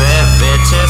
it, bitch.